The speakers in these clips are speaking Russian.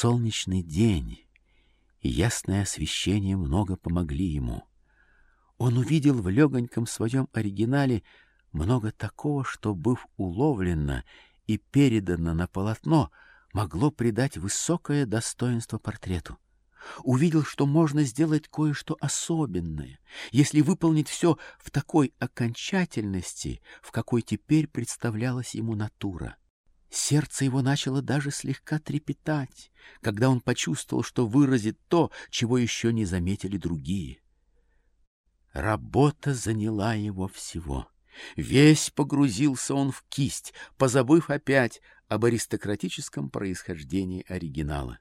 Солнечный день и ясное освещение много помогли ему. Он увидел в легоньком своем оригинале много такого, что, быв уловлено и передано на полотно, могло придать высокое достоинство портрету. Увидел, что можно сделать кое-что особенное, если выполнить все в такой окончательности, в какой теперь представлялась ему натура. Сердце его начало даже слегка трепетать, когда он почувствовал, что выразит то, чего еще не заметили другие. Работа заняла его всего. Весь погрузился он в кисть, позабыв опять об аристократическом происхождении оригинала.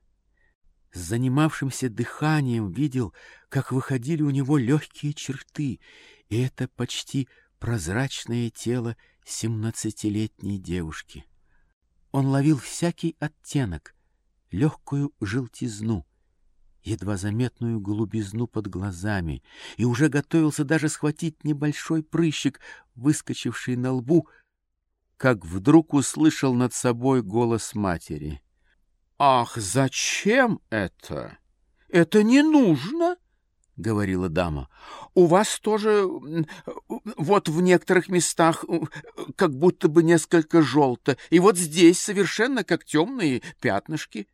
С занимавшимся дыханием видел, как выходили у него легкие черты, и это почти прозрачное тело семнадцатилетней девушки. Он ловил всякий оттенок, легкую желтизну, едва заметную голубизну под глазами, и уже готовился даже схватить небольшой прыщик, выскочивший на лбу, как вдруг услышал над собой голос матери. «Ах, зачем это? Это не нужно!» — говорила дама. — У вас тоже вот в некоторых местах как будто бы несколько желто, и вот здесь совершенно как темные пятнышки.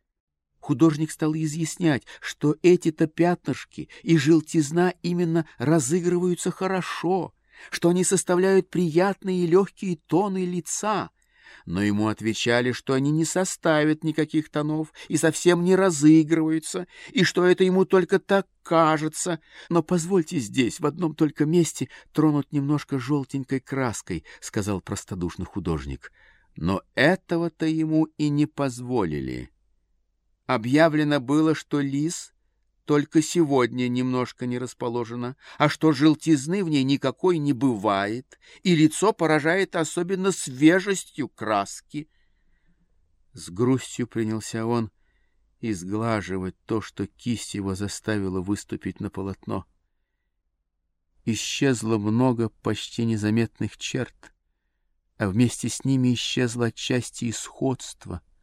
Художник стал изъяснять, что эти-то пятнышки и желтизна именно разыгрываются хорошо, что они составляют приятные и легкие тоны лица, но ему отвечали, что они не составят никаких тонов и совсем не разыгрываются, и что это ему только так кажется. Но позвольте здесь, в одном только месте, тронуть немножко желтенькой краской, — сказал простодушный художник. Но этого-то ему и не позволили. Объявлено было, что лис только сегодня немножко не расположена, а что желтизны в ней никакой не бывает, и лицо поражает особенно свежестью краски. С грустью принялся он изглаживать то, что кисть его заставила выступить на полотно. Исчезло много почти незаметных черт, а вместе с ними исчезла отчасти и сходство —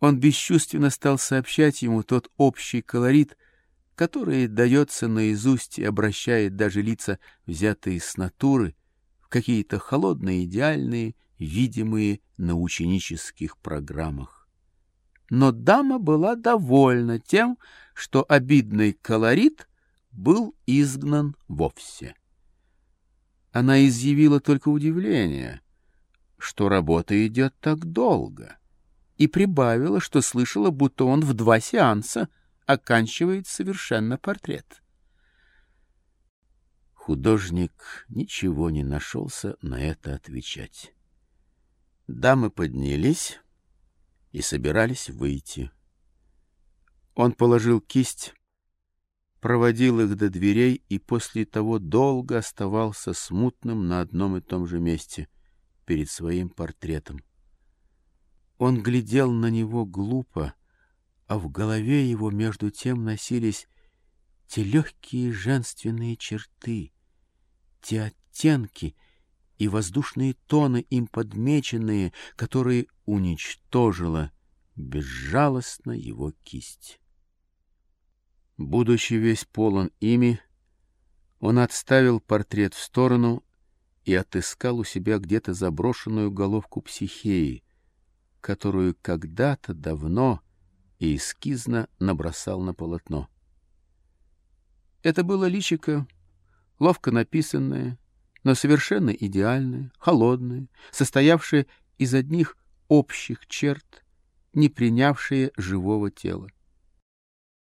он бесчувственно стал сообщать ему тот общий колорит, который дается наизусть и обращает даже лица, взятые с натуры, в какие-то холодные, идеальные, видимые на ученических программах. Но дама была довольна тем, что обидный колорит был изгнан вовсе. Она изъявила только удивление, что работа идет так долго — и прибавила, что слышала, будто он в два сеанса оканчивает совершенно портрет. Художник ничего не нашелся на это отвечать. Дамы поднялись и собирались выйти. Он положил кисть, проводил их до дверей и после того долго оставался смутным на одном и том же месте перед своим портретом. Он глядел на него глупо, а в голове его между тем носились те легкие женственные черты, те оттенки и воздушные тоны, им подмеченные, которые уничтожила безжалостно его кисть. Будучи весь полон ими, он отставил портрет в сторону и отыскал у себя где-то заброшенную головку психеи — которую когда-то давно и эскизно набросал на полотно. Это было личико, ловко написанное, но совершенно идеальное, холодное, состоявшее из одних общих черт, не принявшее живого тела.